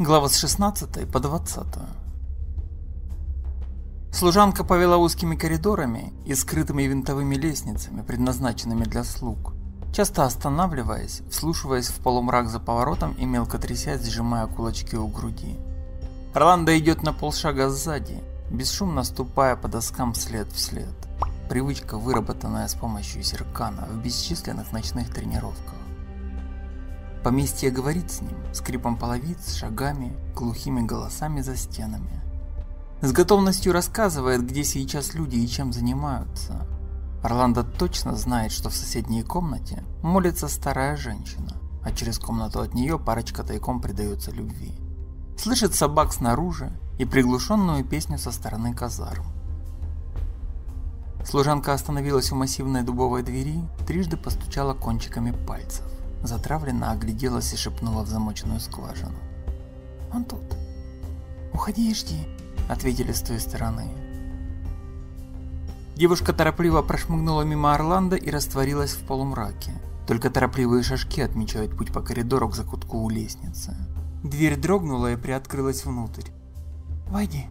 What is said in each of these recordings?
Глава с 16 по 20. Служанка повела узкими коридорами и скрытыми винтовыми лестницами, предназначенными для слуг, часто останавливаясь, вслушиваясь в полумрак за поворотом и мелко трясясь, сжимая кулачки у груди. Орландо идет на полшага сзади, бесшумно ступая по доскам след в след. Привычка, выработанная с помощью зеркана в бесчисленных ночных тренировках. Поместье говорит с ним, скрипом половиц, шагами, глухими голосами за стенами. С готовностью рассказывает, где сейчас люди и чем занимаются. Орландо точно знает, что в соседней комнате молится старая женщина, а через комнату от нее парочка тайком предается любви. Слышит собак снаружи и приглушенную песню со стороны казарм. Служанка остановилась у массивной дубовой двери, трижды постучала кончиками пальцев. Затравленно огляделась и шепнула в замоченную скважину. «Он тут. Уходи и жди», — ответили с той стороны. Девушка торопливо прошмыгнула мимо Орландо и растворилась в полумраке. Только торопливые шажки отмечают путь по коридору к закутку у лестницы. Дверь дрогнула и приоткрылась внутрь. «Войди».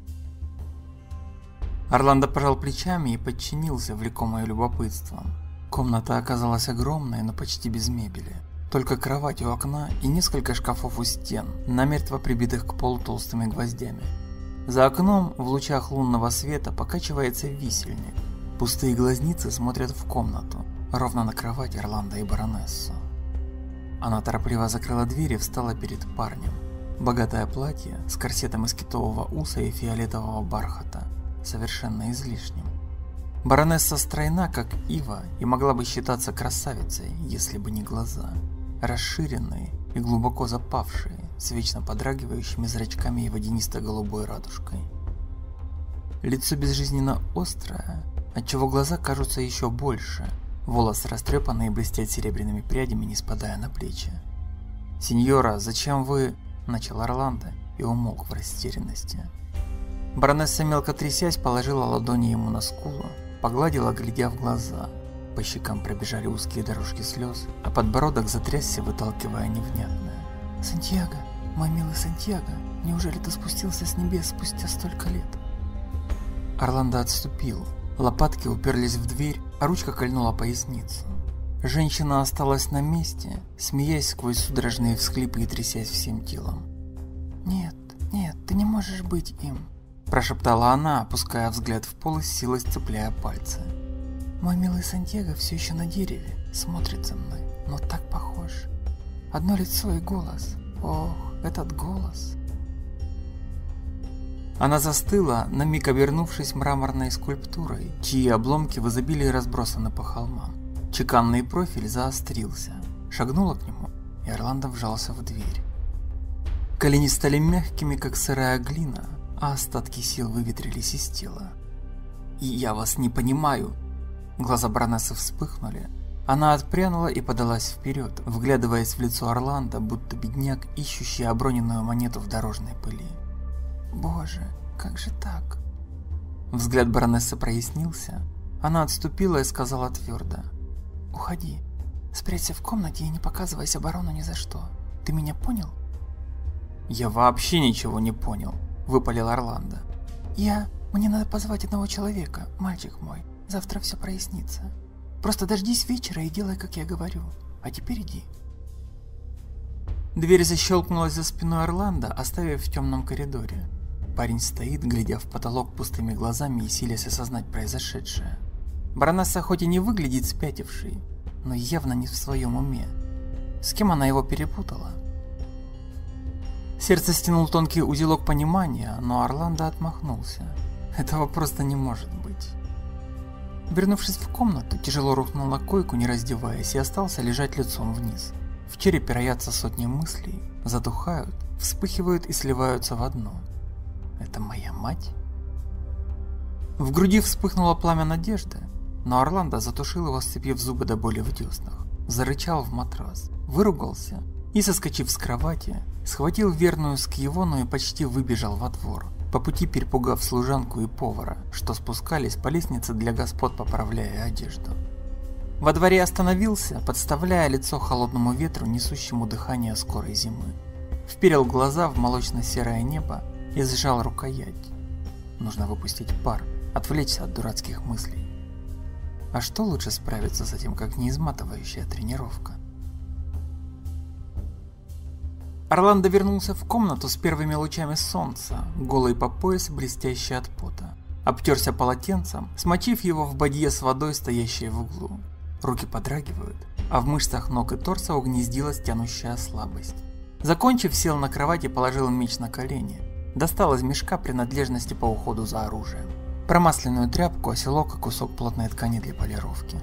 Орландо пожал плечами и подчинился, влекомое любопытством. Комната оказалась огромной, но почти без мебели. Только кровать у окна и несколько шкафов у стен, намертво прибитых к полу толстыми гвоздями. За окном в лучах лунного света покачивается висельник. Пустые глазницы смотрят в комнату, ровно на кровать Орландо и баронессу. Она торопливо закрыла дверь и встала перед парнем. Богатое платье с корсетом из китового уса и фиолетового бархата, совершенно излишним. Баронесса стройна, как ива, и могла бы считаться красавицей, если бы не глаза расширенные и глубоко запавшие, с вечно подрагивающими зрачками и водянисто-голубой радужкой. Лицо безжизненно острое, отчего глаза кажутся еще больше, волосы растрепанные блестят серебряными прядями, не спадая на плечи. «Сеньора, зачем вы...» – начал Орландо и умолк в растерянности. Баронесса, мелко трясясь, положила ладони ему на скулу, погладила, глядя в глаза – по щекам пробежали узкие дорожки слез, а подбородок затрясся, выталкивая невнятное. «Сантьяго, мой милый Сантьяго, неужели ты спустился с небес спустя столько лет?» Орландо отступил. Лопатки уперлись в дверь, а ручка кольнула поясницу. Женщина осталась на месте, смеясь сквозь судорожные всхлипы и трясясь всем телом. «Нет, нет, ты не можешь быть им», – прошептала она, опуская взгляд в пол и силой сцепляя пальцы. Мой милый Сантьяго все еще на дереве, смотрит за мной, но так похож. Одно лицо и голос. Ох, этот голос. Она застыла, на миг обернувшись мраморной скульптурой, чьи обломки в изобилии разбросаны по холмам. Чеканный профиль заострился. Шагнула к нему, и Орландо вжался в дверь. Колени стали мягкими, как сырая глина, а остатки сил выветрились из тела. «И я вас не понимаю», Глаза баронессы вспыхнули. Она отпрянула и подалась вперед, вглядываясь в лицо Орландо, будто бедняк, ищущий оброненную монету в дорожной пыли. «Боже, как же так?» Взгляд баронессы прояснился. Она отступила и сказала твердо. «Уходи. Спрячься в комнате и не показывайся барону ни за что. Ты меня понял?» «Я вообще ничего не понял», — выпалил Орландо. «Я... Мне надо позвать одного человека, мальчик мой. Завтра все прояснится. Просто дождись вечера и делай, как я говорю. А теперь иди. Дверь защелкнулась за спиной Орландо, оставив в темном коридоре. Парень стоит, глядя в потолок пустыми глазами и силясь осознать произошедшее. Баронесса хоть и не выглядит спятившей, но явно не в своем уме. С кем она его перепутала? Сердце стянул тонкий узелок понимания, но Орландо отмахнулся. Этого просто не может быть. Вернувшись в комнату, тяжело рухнул на койку, не раздеваясь, и остался лежать лицом вниз. В черепе роятся сотни мыслей, затухают, вспыхивают и сливаются в одно. Это моя мать? В груди вспыхнуло пламя надежды, но Орландо затушил его, сцепив зубы до боли в деснах. Зарычал в матрас, выругался и, соскочив с кровати, схватил верную скьевону и почти выбежал во двор по пути перепугав служанку и повара, что спускались по лестнице для господ, поправляя одежду. Во дворе остановился, подставляя лицо холодному ветру, несущему дыхание скорой зимы. вперил глаза в молочно-серое небо и сжал рукоять. Нужно выпустить пар, отвлечься от дурацких мыслей. А что лучше справиться с этим, как неизматывающая тренировка? Орландо вернулся в комнату с первыми лучами солнца, голый по пояс, блестящий от пота. Обтерся полотенцем, смочив его в бадье с водой, стоящей в углу. Руки подрагивают, а в мышцах ног и торса угнездилась тянущая слабость. Закончив, сел на кровать и положил меч на колени. Достал из мешка принадлежности по уходу за оружием. Промасленную тряпку, оселок и кусок плотной ткани для полировки.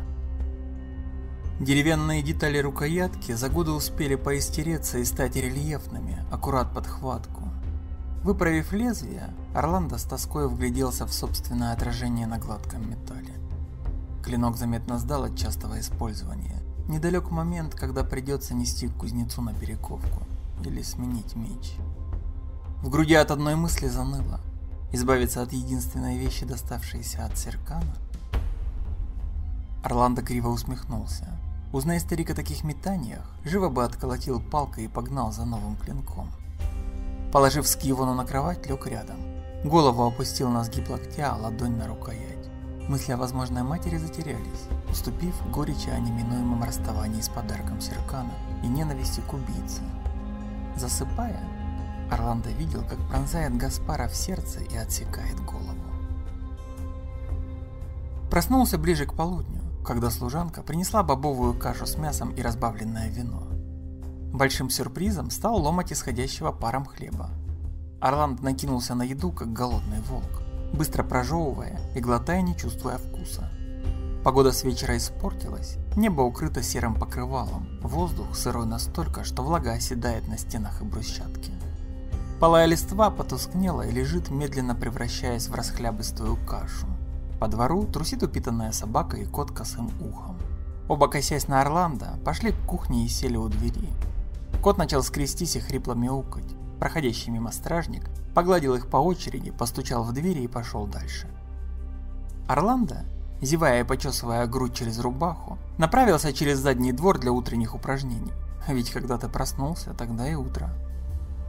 Деревянные детали рукоятки за годы успели поистереться и стать рельефными, аккурат под хватку. Выправив лезвие, Орландо с тоской вгляделся в собственное отражение на гладком металле. Клинок заметно сдал от частого использования. Недалек момент, когда придется нести кузнецу на перековку или сменить меч. В груди от одной мысли заныло. Избавиться от единственной вещи, доставшейся от Серкана? Орландо криво усмехнулся. Узная старик о таких метаниях, живо бы отколотил палкой и погнал за новым клинком. Положив скивону на кровать, лег рядом. Голову опустил на сгиб локтя, а ладонь на рукоять. Мысли о возможной матери затерялись, уступив горечи о неминуемом расставании с подарком Серкана и ненависти к убийце. Засыпая, Орландо видел, как пронзает Гаспара в сердце и отсекает голову. Проснулся ближе к полудню, когда служанка принесла бобовую кашу с мясом и разбавленное вино. Большим сюрпризом стал ломоть исходящего паром хлеба. Орланд накинулся на еду, как голодный волк, быстро прожевывая и глотая, не чувствуя вкуса. Погода с вечера испортилась, небо укрыто серым покрывалом, воздух сырой настолько, что влага оседает на стенах и брусчатке. Полая листва потускнела и лежит, медленно превращаясь в расхлябыстую кашу. По двору трусит упитанная собака и кот косым ухом. Оба косясь на Орландо, пошли к кухне и сели у двери. Кот начал скрестись и хрипло мяукать. Проходящий мимо стражник погладил их по очереди, постучал в двери и пошел дальше. Орландо, зевая и почесывая грудь через рубаху, направился через задний двор для утренних упражнений. Ведь когда ты проснулся, тогда и утро.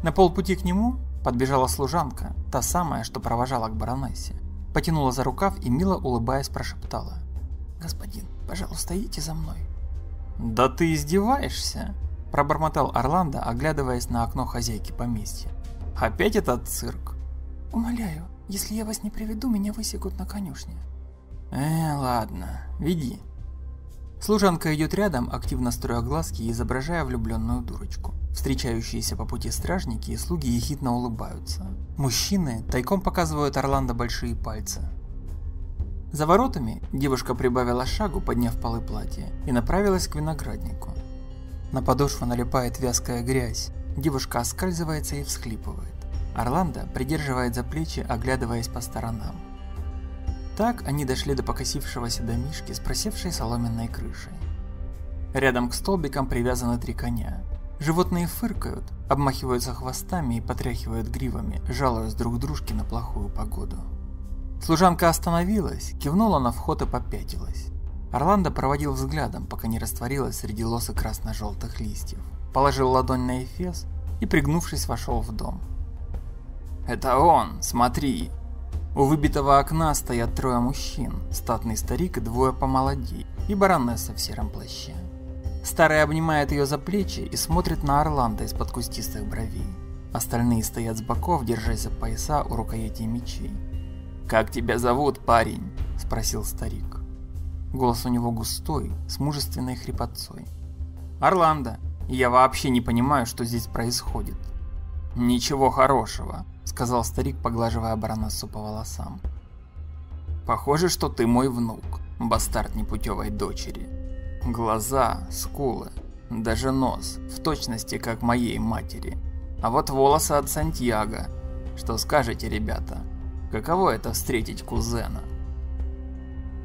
На полпути к нему подбежала служанка, та самая, что провожала к баронессе. Потянула за рукав и, мило улыбаясь, прошептала. «Господин, пожалуйста, идите за мной». «Да ты издеваешься?» Пробормотал Орландо, оглядываясь на окно хозяйки поместья. «Опять этот цирк?» «Умоляю, если я вас не приведу, меня высекут на конюшне». «Э, ладно, веди». Служанка идет рядом, активно строя глазки и изображая влюбленную дурочку. Встречающиеся по пути стражники и слуги ехидно улыбаются. Мужчины тайком показывают Орландо большие пальцы. За воротами девушка прибавила шагу, подняв полы платья, и направилась к винограднику. На подошву налипает вязкая грязь, девушка оскальзывается и всхлипывает. Орландо придерживает за плечи, оглядываясь по сторонам. Так они дошли до покосившегося домишки с просевшей соломенной крышей. Рядом к столбикам привязаны три коня. Животные фыркают, обмахиваются хвостами и потряхивают гривами, жалуясь друг дружке на плохую погоду. Служанка остановилась, кивнула на вход и попятилась. Орландо проводил взглядом, пока не растворилась среди лосы красно-желтых листьев. Положил ладонь на эфес и, пригнувшись, вошел в дом. «Это он, смотри!» У выбитого окна стоят трое мужчин, статный старик и двое помолодей, и баронесса в сером плаще. Старый обнимает ее за плечи и смотрит на Орландо из-под кустистых бровей. Остальные стоят с боков, держась за пояса у рукоятей мечей. «Как тебя зовут, парень?» – спросил старик. Голос у него густой, с мужественной хрипотцой. «Орландо, я вообще не понимаю, что здесь происходит». «Ничего хорошего», — сказал старик, поглаживая баронессу по волосам. «Похоже, что ты мой внук, бастард непутевой дочери. Глаза, скулы, даже нос, в точности как моей матери. А вот волосы от Сантьяго. Что скажете, ребята? Каково это встретить кузена?»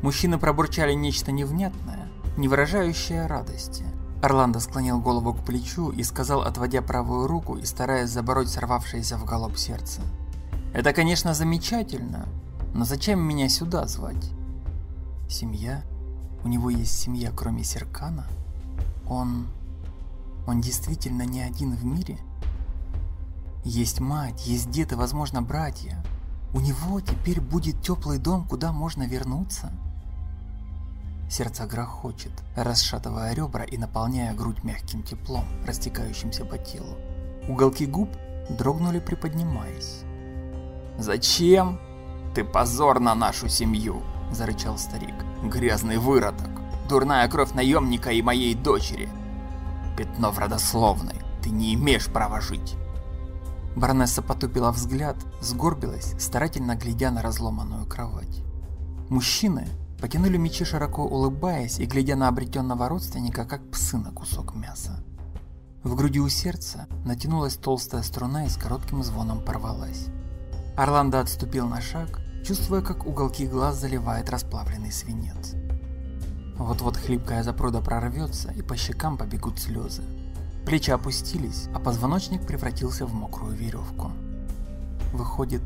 Мужчины пробурчали нечто невнятное, не выражающее радости. Орландо склонил голову к плечу и сказал, отводя правую руку и стараясь забороть сорвавшееся в галоп сердце. «Это, конечно, замечательно, но зачем меня сюда звать?» «Семья? У него есть семья, кроме Серкана? Он... он действительно не один в мире?» Есть мать, есть дед и, возможно, братья. У него теперь будет теплый дом, куда можно вернуться. Сердце грохочет, расшатывая ребра и наполняя грудь мягким теплом, растекающимся по телу. Уголки губ дрогнули, приподнимаясь. «Зачем? Ты позор на нашу семью!» – зарычал старик. «Грязный выродок! Дурная кровь наемника и моей дочери! Пятно в родословной! Ты не имеешь права жить!» Баронесса потупила взгляд, сгорбилась, старательно глядя на разломанную кровать. Мужчины потянули мечи широко улыбаясь и глядя на обретенного родственника, как псы на кусок мяса. В груди у сердца натянулась толстая струна и с коротким звоном порвалась. Орландо отступил на шаг, чувствуя, как уголки глаз заливает расплавленный свинец. Вот-вот хлипкая запруда прорвется, и по щекам побегут слезы. Плечи опустились, а позвоночник превратился в мокрую веревку. Выходит,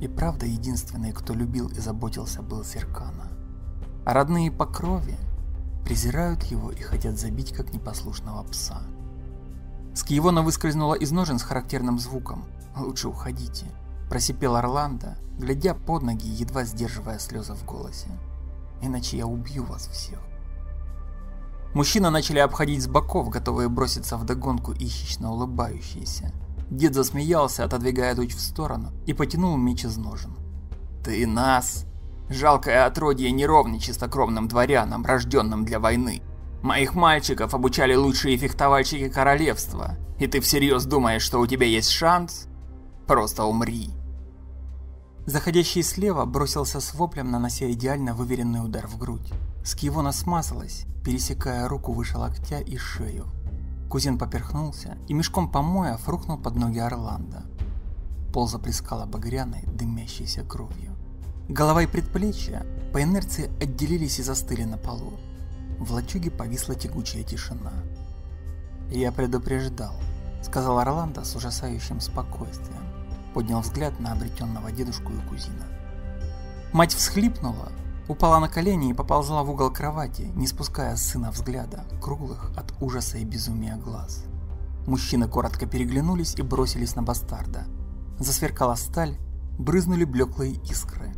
и правда единственный, кто любил и заботился, был Серкана. А родные по крови презирают его и хотят забить, как непослушного пса. Скиевона выскользнула из ножен с характерным звуком. «Лучше уходите», – просипел Орландо, глядя под ноги, едва сдерживая слезы в голосе. «Иначе я убью вас всех». Мужчины начали обходить с боков, готовые броситься в догонку и хищно улыбающиеся. Дед засмеялся, отодвигая дочь в сторону, и потянул меч из ножен. «Ты нас! Жалкое отродье неровни чистокровным дворянам, рожденным для войны. Моих мальчиков обучали лучшие фехтовальщики королевства, и ты всерьез думаешь, что у тебя есть шанс? Просто умри!» Заходящий слева бросился с воплем, нанося идеально выверенный удар в грудь. Скивона смазалась, пересекая руку выше локтя и шею. Кузен поперхнулся и мешком помоев рухнул под ноги Орландо. Пол заплескало багряной, дымящейся кровью. Голова и предплечья по инерции отделились и застыли на полу. В лачуге повисла тягучая тишина. «Я предупреждал», — сказал Орландо с ужасающим спокойствием. Поднял взгляд на обретенного дедушку и кузина. Мать всхлипнула, Упала на колени и поползла в угол кровати, не спуская с сына взгляда, круглых от ужаса и безумия глаз. Мужчины коротко переглянулись и бросились на бастарда. Засверкала сталь, брызнули блеклые искры.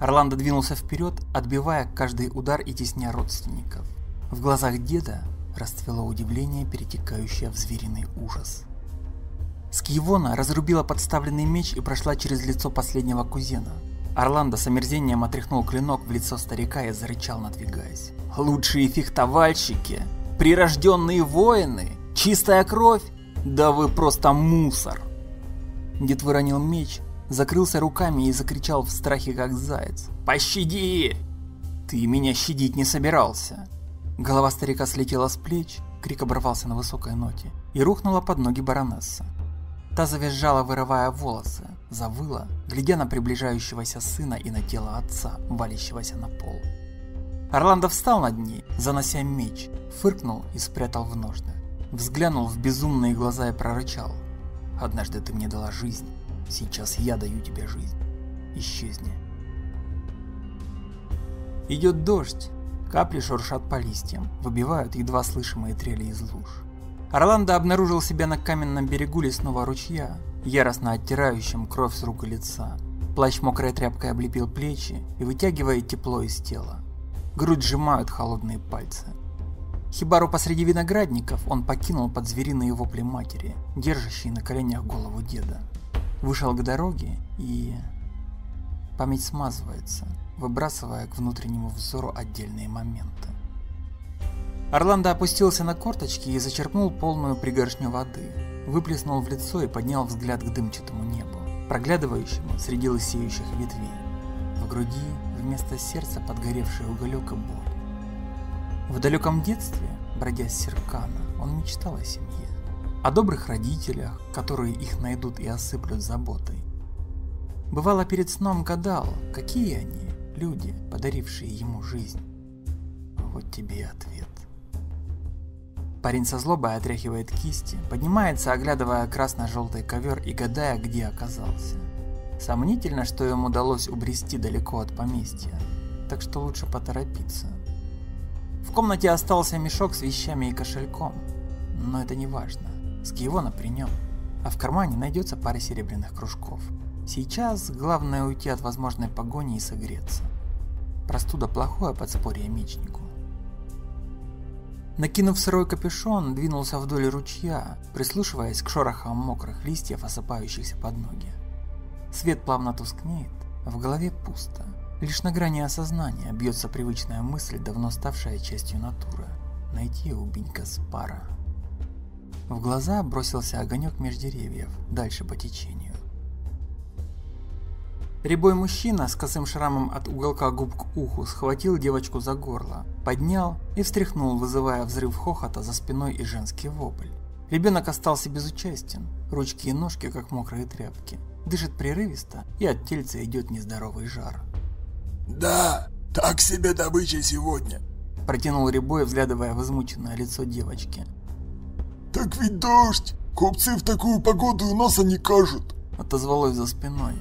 Орландо двинулся вперед, отбивая каждый удар и тесня родственников. В глазах деда расцвело удивление, перетекающее в звериный ужас. Скиевона разрубила подставленный меч и прошла через лицо последнего кузена – Орландо с омерзением отряхнул клинок в лицо старика и зарычал, надвигаясь. «Лучшие фехтовальщики! Прирожденные воины! Чистая кровь! Да вы просто мусор!» Дед выронил меч, закрылся руками и закричал в страхе, как заяц. «Пощади!» «Ты меня щадить не собирался!» Голова старика слетела с плеч, крик оборвался на высокой ноте и рухнула под ноги баронесса. Та завизжала, вырывая волосы, завыла, глядя на приближающегося сына и на тело отца, валящегося на пол. Орландо встал над ней, занося меч, фыркнул и спрятал в ножны. Взглянул в безумные глаза и прорычал. «Однажды ты мне дала жизнь, сейчас я даю тебе жизнь. Исчезни». Идет дождь, капли шуршат по листьям, выбивают едва слышимые трели из луж. Орландо обнаружил себя на каменном берегу лесного ручья, яростно оттирающим кровь с рук и лица. Плащ мокрой тряпкой облепил плечи и вытягивает тепло из тела. Грудь сжимают холодные пальцы. Хибару посреди виноградников он покинул под звериные вопли матери, держащей на коленях голову деда. Вышел к дороге и... Память смазывается, выбрасывая к внутреннему взору отдельные моменты. Орландо опустился на корточки и зачерпнул полную пригоршню воды, выплеснул в лицо и поднял взгляд к дымчатому небу, проглядывающему среди лысеющих ветвей. В груди вместо сердца подгоревший уголек и боль. В далеком детстве, бродя с Серкана, он мечтал о семье, о добрых родителях, которые их найдут и осыплют заботой. Бывало перед сном гадал, какие они, люди, подарившие ему жизнь. Вот тебе и ответ. Парень со злобой отряхивает кисти, поднимается, оглядывая красно-желтый ковер и гадая, где оказался. Сомнительно, что ему удалось убрести далеко от поместья, так что лучше поторопиться. В комнате остался мешок с вещами и кошельком, но это не важно, с Киевона при нем. а в кармане найдется пара серебряных кружков. Сейчас главное уйти от возможной погони и согреться. Простуда плохое подспорье мечнику. Накинув сырой капюшон, двинулся вдоль ручья, прислушиваясь к шорохам мокрых листьев, осыпающихся под ноги. Свет плавно тускнеет, в голове пусто. Лишь на грани осознания бьется привычная мысль, давно ставшая частью натуры. Найти убинька Спара. В глаза бросился огонек меж деревьев, дальше по течению. Рябой мужчина с косым шрамом от уголка губ к уху схватил девочку за горло, поднял и встряхнул, вызывая взрыв хохота за спиной и женский вопль. Ребенок остался безучастен, ручки и ножки как мокрые тряпки, дышит прерывисто и от тельца идет нездоровый жар. «Да, так себе добыча сегодня», – протянул Рябой, взглядывая в измученное лицо девочки. «Так ведь дождь! Купцы в такую погоду и носа не кажут!» – отозвалось за спиной.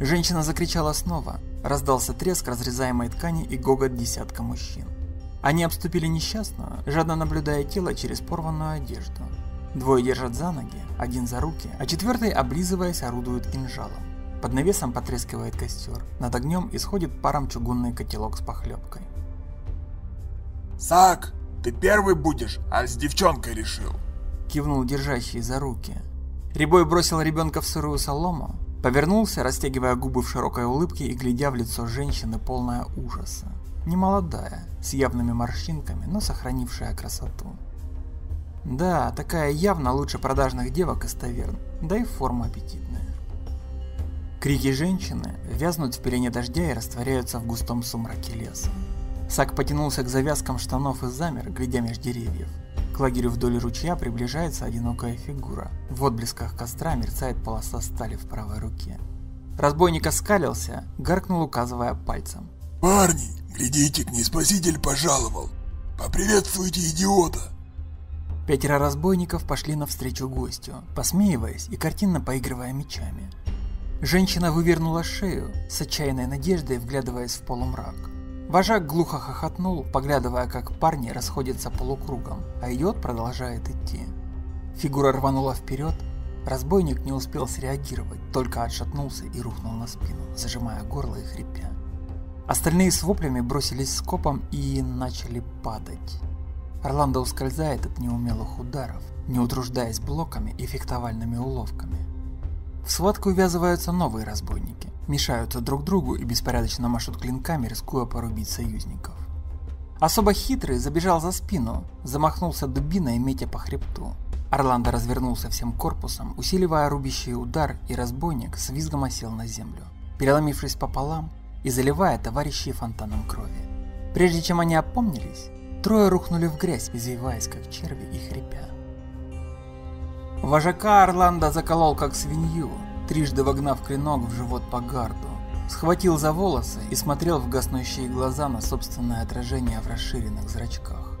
Женщина закричала снова. Раздался треск разрезаемой ткани и гогот десятка мужчин. Они обступили несчастную, жадно наблюдая тело через порванную одежду. Двое держат за ноги, один за руки, а четвертый, облизываясь, орудует кинжалом. Под навесом потрескивает костер. Над огнем исходит паром чугунный котелок с похлебкой. «Сак, ты первый будешь, а с девчонкой решил?» Кивнул держащий за руки. Рябой бросил ребенка в сырую солому, Повернулся, растягивая губы в широкой улыбке и глядя в лицо женщины, полное ужаса. Немолодая, с явными морщинками, но сохранившая красоту. Да, такая явно лучше продажных девок из таверн, да и форма аппетитная. Крики женщины вязнут в пелене дождя и растворяются в густом сумраке леса. Сак потянулся к завязкам штанов и замер, глядя меж деревьев. К лагерю вдоль ручья приближается одинокая фигура. В отблесках костра мерцает полоса стали в правой руке. Разбойник оскалился, гаркнул, указывая пальцем. «Парни, глядите, к ней спаситель пожаловал! Поприветствуйте идиота!» Пятеро разбойников пошли навстречу гостю, посмеиваясь и картинно поигрывая мечами. Женщина вывернула шею, с отчаянной надеждой вглядываясь в полумрак. Вожак глухо хохотнул, поглядывая, как парни расходятся полукругом, а идиот продолжает идти. Фигура рванула вперед, разбойник не успел среагировать, только отшатнулся и рухнул на спину, зажимая горло и хрипя. Остальные с воплями бросились скопом и начали падать. Орландо ускользает от неумелых ударов, не утруждаясь блоками и фехтовальными уловками. В схватку ввязываются новые разбойники мешаются друг другу и беспорядочно машут клинками, рискуя порубить союзников. Особо хитрый забежал за спину, замахнулся дубиной, метя по хребту. Орландо развернулся всем корпусом, усиливая рубящий удар, и разбойник с визгом осел на землю, переломившись пополам и заливая товарищей фонтаном крови. Прежде чем они опомнились, трое рухнули в грязь, извиваясь как черви и хрипя. Вожака Орландо заколол как свинью, трижды вогнав клинок в живот по гарду. Схватил за волосы и смотрел в гаснущие глаза на собственное отражение в расширенных зрачках.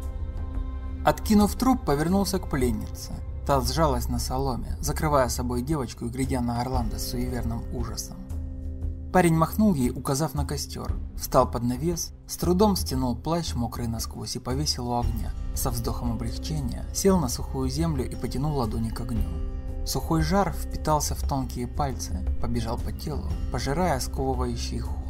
Откинув труп, повернулся к пленнице. Та сжалась на соломе, закрывая собой девочку и глядя на Орландо с суеверным ужасом. Парень махнул ей, указав на костер, встал под навес, с трудом стянул плащ, мокрый насквозь, и повесил у огня. Со вздохом облегчения сел на сухую землю и потянул ладони к огню. Сухой жар впитался в тонкие пальцы, побежал по телу, пожирая сковывающий холод.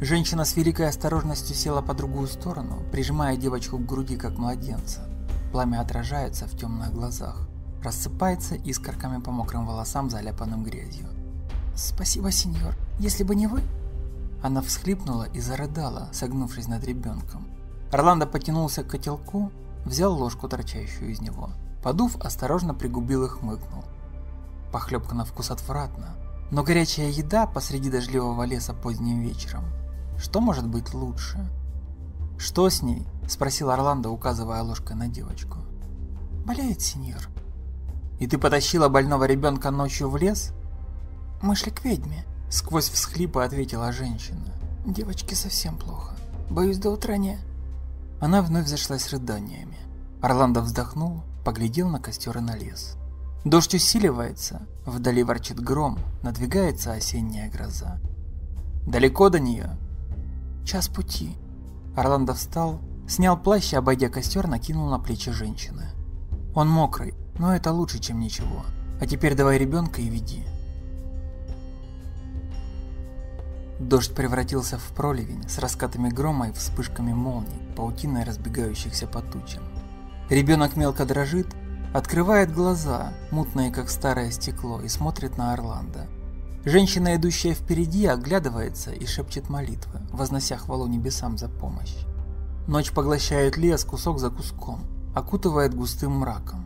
Женщина с великой осторожностью села по другую сторону, прижимая девочку к груди, как младенца. Пламя отражается в темных глазах, рассыпается искорками по мокрым волосам, заляпанным грязью. «Спасибо, сеньор. Если бы не вы...» Она всхлипнула и зарыдала, согнувшись над ребенком. Орландо потянулся к котелку, взял ложку, торчащую из него. Подув, осторожно пригубил и хмыкнул. Похлебка на вкус отвратна, но горячая еда посреди дождливого леса поздним вечером. Что может быть лучше? «Что с ней?» – спросил Орландо, указывая ложкой на девочку. «Болеет, сеньор». «И ты потащила больного ребенка ночью в лес?» «Мы шли к ведьме», – сквозь всхлипы ответила женщина. «Девочке совсем плохо. Боюсь, до утра не...» Она вновь зашлась рыданиями. Орландо вздохнул, поглядел на костер и на лес. Дождь усиливается, вдали ворчит гром, надвигается осенняя гроза. Далеко до нее? Час пути. Орландо встал, снял плащ и, обойдя костер, накинул на плечи женщины. Он мокрый, но это лучше, чем ничего. А теперь давай ребенка и веди. Дождь превратился в проливень с раскатами грома и вспышками молний, паутиной разбегающихся по тучам. Ребенок мелко дрожит, открывает глаза, мутные как старое стекло, и смотрит на Орландо. Женщина, идущая впереди, оглядывается и шепчет молитвы, вознося хвалу небесам за помощь. Ночь поглощает лес кусок за куском, окутывает густым мраком.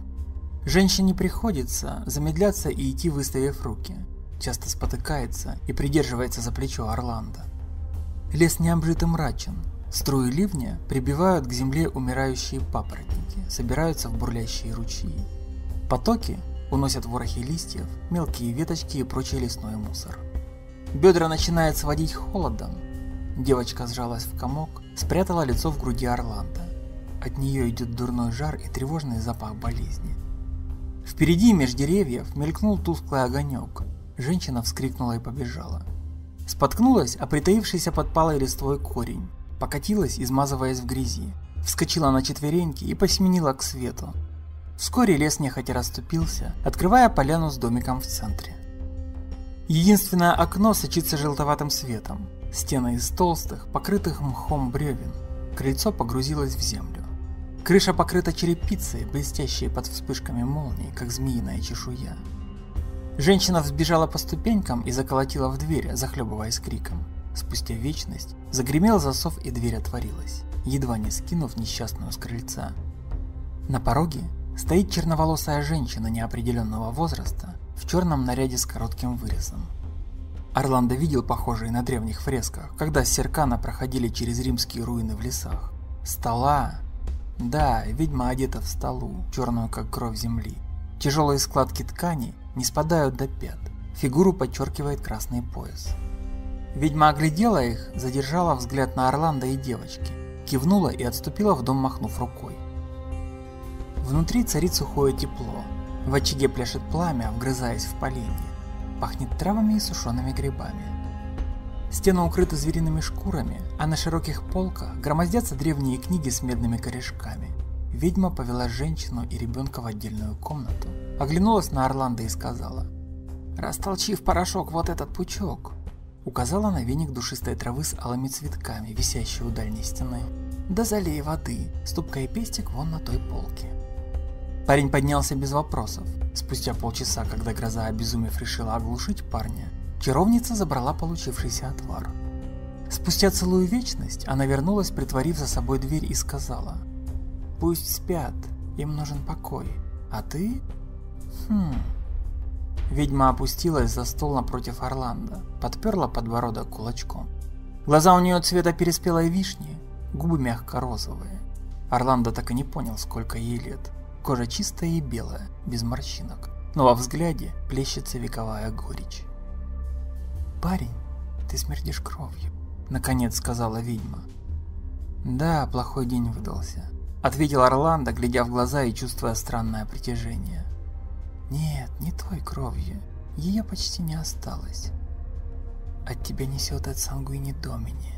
Женщине приходится замедляться и идти, выставив руки. Часто спотыкается и придерживается за плечо Орландо. Лес не обжит и мрачен. Струи ливня прибивают к земле умирающие папоротники, собираются в бурлящие ручьи. Потоки уносят ворохи листьев, мелкие веточки и прочий лесной мусор. Бедра начинает сводить холодом. Девочка сжалась в комок, спрятала лицо в груди Орландо. От нее идет дурной жар и тревожный запах болезни. Впереди, меж деревьев, мелькнул тусклый огонек. Женщина вскрикнула и побежала. Споткнулась о притаившийся под палой листвой корень, покатилась, измазываясь в грязи, вскочила на четвереньки и посеменила к свету. Вскоре лес нехотя расступился, открывая поляну с домиком в центре. Единственное окно сочится желтоватым светом, стены из толстых, покрытых мхом бревен, крыльцо погрузилось в землю. Крыша покрыта черепицей, блестящей под вспышками молний, как змеиная чешуя. Женщина взбежала по ступенькам и заколотила в дверь, захлебываясь криком. Спустя вечность загремел засов и дверь отворилась, едва не скинув несчастную с крыльца. На пороге стоит черноволосая женщина неопределенного возраста в черном наряде с коротким вырезом. Орландо видел похожие на древних фресках, когда с Серкана проходили через римские руины в лесах. Стола, да, ведьма одета в столу, черную как кровь земли. Тяжелые складки ткани не спадают до пят. Фигуру подчеркивает красный пояс. Ведьма оглядела их, задержала взгляд на Орландо и девочки, кивнула и отступила в дом, махнув рукой. Внутри царит сухое тепло. В очаге пляшет пламя, вгрызаясь в поленья. Пахнет травами и сушеными грибами. Стены укрыты звериными шкурами, а на широких полках громоздятся древние книги с медными корешками. Ведьма повела женщину и ребенка в отдельную комнату, оглянулась на Орландо и сказала, «Растолчи порошок вот этот пучок», указала на веник душистой травы с алыми цветками, висящий у дальней стены. «Да залей воды, ступка и пестик вон на той полке». Парень поднялся без вопросов. Спустя полчаса, когда гроза обезумев решила оглушить парня, Чаровница забрала получившийся отвар. Спустя целую вечность она вернулась, притворив за собой дверь и сказала, «Пусть спят, им нужен покой, а ты...» «Хм...» Ведьма опустилась за стол напротив Орландо, подперла подбородок кулачком. Глаза у нее цвета переспелой вишни, губы мягко-розовые. Орландо так и не понял, сколько ей лет. Кожа чистая и белая, без морщинок, но во взгляде плещется вековая горечь. «Парень, ты смердишь кровью», — наконец сказала ведьма. «Да, плохой день выдался», — ответил Орландо, глядя в глаза и чувствуя странное притяжение. «Нет, не той кровью. Ее почти не осталось. От тебя несет от Сангуини Домини».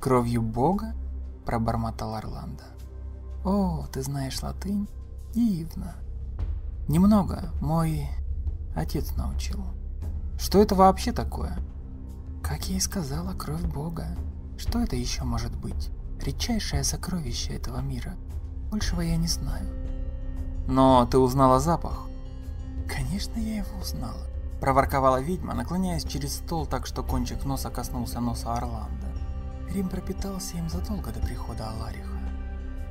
«Кровью Бога?» — пробормотал Орландо. «О, ты знаешь латынь? Дивно. Немного, мой отец научил». Что это вообще такое? Как я и сказала, кровь Бога. Что это еще может быть? Редчайшее сокровище этого мира. Большего я не знаю. Но ты узнала запах? Конечно, я его узнала. Проворковала ведьма, наклоняясь через стол так, что кончик носа коснулся носа Орландо. Рим пропитался им задолго до прихода Алариха.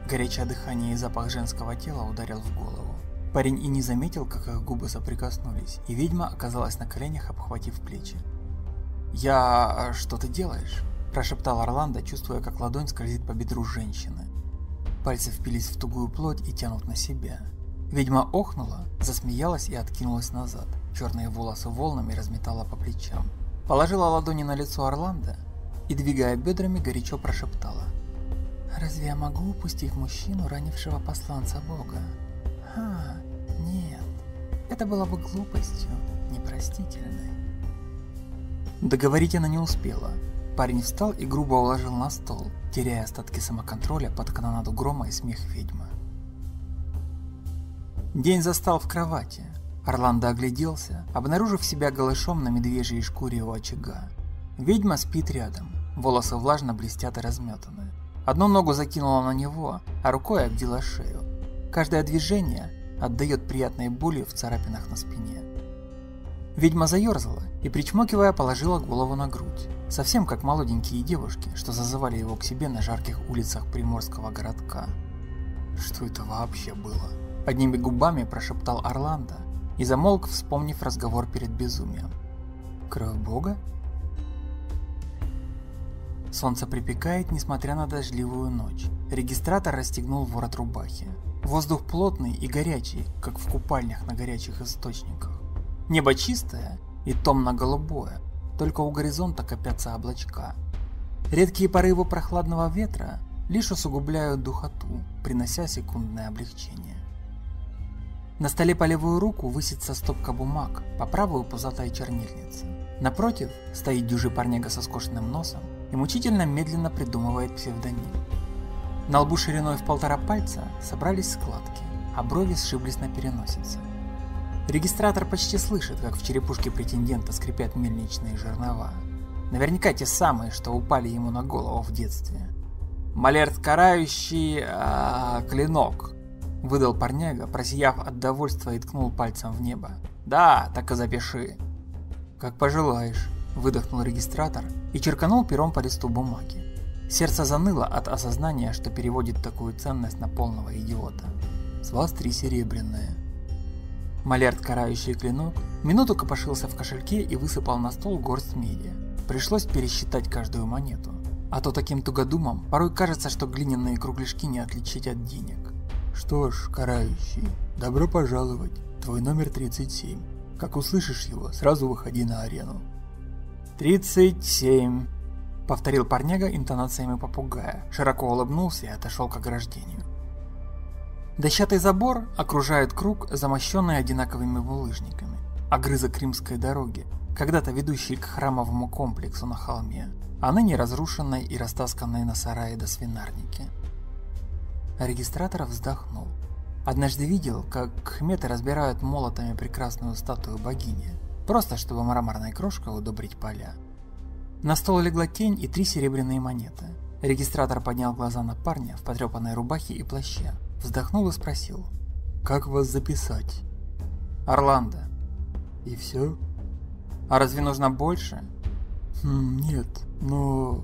Горячее дыхание и запах женского тела ударил в голову. Парень и не заметил, как их губы соприкоснулись, и ведьма оказалась на коленях, обхватив плечи. «Я... что ты делаешь?» – прошептал Орландо, чувствуя, как ладонь скользит по бедру женщины. Пальцы впились в тугую плоть и тянут на себя. Ведьма охнула, засмеялась и откинулась назад. Черные волосы волнами разметала по плечам. Положила ладони на лицо Орландо и, двигая бедрами, горячо прошептала. «Разве я могу упустить мужчину, ранившего посланца Бога?» «Ха, нет, это было бы глупостью, непростительной. Договорить она не успела. Парень встал и грубо уложил на стол, теряя остатки самоконтроля под канонаду грома и смех ведьмы. День застал в кровати. Орландо огляделся, обнаружив себя голышом на медвежьей шкуре у очага. Ведьма спит рядом, волосы влажно блестят и разметаны. Одну ногу закинула на него, а рукой обдела шею. Каждое движение отдает приятной болью в царапинах на спине. Ведьма заерзала и, причмокивая, положила голову на грудь, совсем как молоденькие девушки, что зазывали его к себе на жарких улицах приморского городка. Что это вообще было? Одними губами прошептал Орландо и замолк, вспомнив разговор перед безумием. Кровь бога? Солнце припекает, несмотря на дождливую ночь. Регистратор расстегнул ворот рубахи. Воздух плотный и горячий, как в купальнях на горячих источниках. Небо чистое и томно-голубое, только у горизонта копятся облачка. Редкие порывы прохладного ветра лишь усугубляют духоту, принося секундное облегчение. На столе по левую руку высится стопка бумаг, по правую пузатая чернильница. Напротив стоит дюжий парняга со скошенным носом и мучительно медленно придумывает псевдоним. На лбу шириной в полтора пальца собрались складки, а брови сшиблись на переносице. Регистратор почти слышит, как в черепушке претендента скрипят мельничные жернова. Наверняка те самые, что упали ему на голову в детстве. «Малерт карающий а, клинок», — выдал парняга, просияв от довольства и ткнул пальцем в небо. «Да, так и запиши». «Как пожелаешь», — выдохнул регистратор и черканул пером по листу бумаги. Сердце заныло от осознания, что переводит такую ценность на полного идиота. С вас три серебряные. Малярд, карающий клинок, минуту копошился в кошельке и высыпал на стол горсть меди. Пришлось пересчитать каждую монету. А то таким тугодумом порой кажется, что глиняные кругляшки не отличить от денег. Что ж, карающий, добро пожаловать. Твой номер 37. Как услышишь его, сразу выходи на арену. 37, повторил парняга интонациями попугая, широко улыбнулся и отошел к ограждению. Дощатый забор окружает круг, замощенный одинаковыми булыжниками. Огрызок римской дороги, когда-то ведущий к храмовому комплексу на холме, а ныне разрушенной и растасканной на сарае до свинарники. Регистратор вздохнул. Однажды видел, как хметы разбирают молотами прекрасную статую богини, просто чтобы мраморной крошкой удобрить поля. На стол легла тень и три серебряные монеты. Регистратор поднял глаза на парня в потрепанной рубахе и плаще, Вздохнул и спросил. «Как вас записать?» «Орландо». «И все?» «А разве нужно больше?» хм, «Нет, но...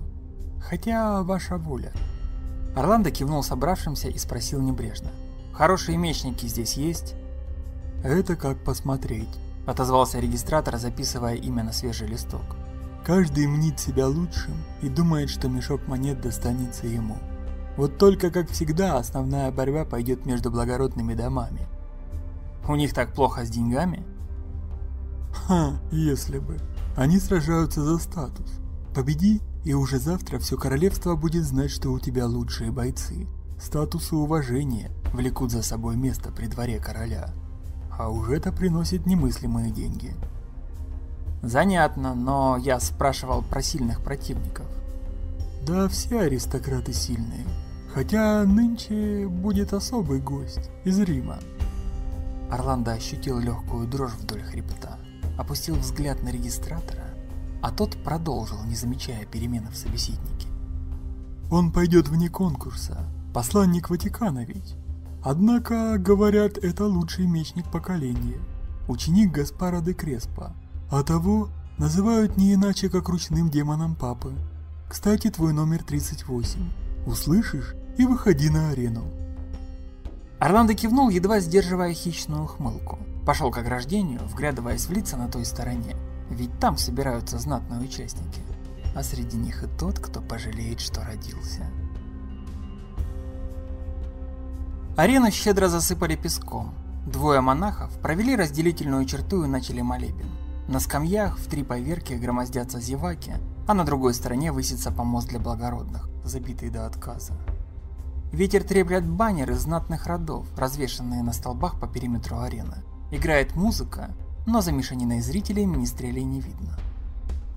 Хотя ваша воля». Орландо кивнул собравшимся и спросил небрежно. «Хорошие мечники здесь есть?» «Это как посмотреть», — отозвался регистратор, записывая имя на свежий листок. «Каждый мнит себя лучшим и думает, что мешок монет достанется ему. Вот только, как всегда, основная борьба пойдет между благородными домами. У них так плохо с деньгами? Ха, если бы. Они сражаются за статус. Победи, и уже завтра все королевство будет знать, что у тебя лучшие бойцы. Статус и уважение влекут за собой место при дворе короля. А уже это приносит немыслимые деньги. Занятно, но я спрашивал про сильных противников. Да, все аристократы сильные. Хотя нынче будет особый гость из Рима. Орландо ощутил легкую дрожь вдоль хребта, опустил взгляд на регистратора, а тот продолжил, не замечая перемены в собеседнике. Он пойдет вне конкурса, посланник Ватикана ведь. Однако, говорят, это лучший мечник поколения, ученик Гаспара де Креспа, а того называют не иначе, как ручным демоном папы. Кстати, твой номер 38. Услышишь и выходи на арену. Орландо кивнул, едва сдерживая хищную ухмылку. Пошел к ограждению, вглядываясь в лица на той стороне, ведь там собираются знатные участники. А среди них и тот, кто пожалеет, что родился. Арену щедро засыпали песком. Двое монахов провели разделительную черту и начали молебен. На скамьях в три поверки громоздятся зеваки, а на другой стороне высится помост для благородных, забитый до отказа. Ветер треплет баннеры знатных родов, развешанные на столбах по периметру арены. Играет музыка, но за мешаниной зрителей министрелей не видно.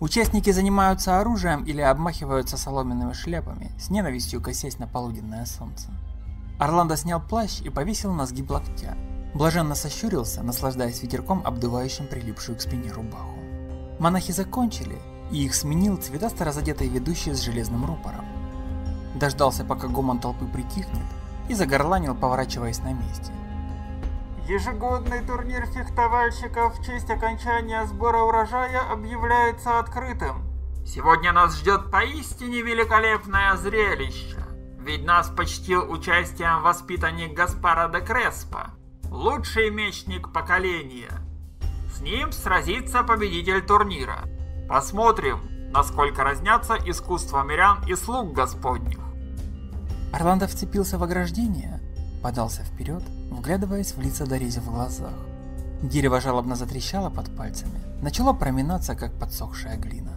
Участники занимаются оружием или обмахиваются соломенными шляпами, с ненавистью косясь на полуденное солнце. Орландо снял плащ и повесил на сгиб локтя. Блаженно сощурился, наслаждаясь ветерком, обдувающим прилипшую к спине рубаху. Монахи закончили, и их сменил цветасто разодетый ведущий с железным рупором. Дождался, пока гомон толпы притихнет, и загорланил, поворачиваясь на месте. Ежегодный турнир фехтовальщиков в честь окончания сбора урожая объявляется открытым. Сегодня нас ждет поистине великолепное зрелище, ведь нас почтил участием воспитанник Гаспара де Креспо, лучший мечник поколения. С ним сразится победитель турнира. Посмотрим, насколько разнятся искусства мирян и слуг господних. Орландо вцепился в ограждение, подался вперед, вглядываясь в лица Дорези в глазах. Дерево жалобно затрещало под пальцами, начало проминаться, как подсохшая глина.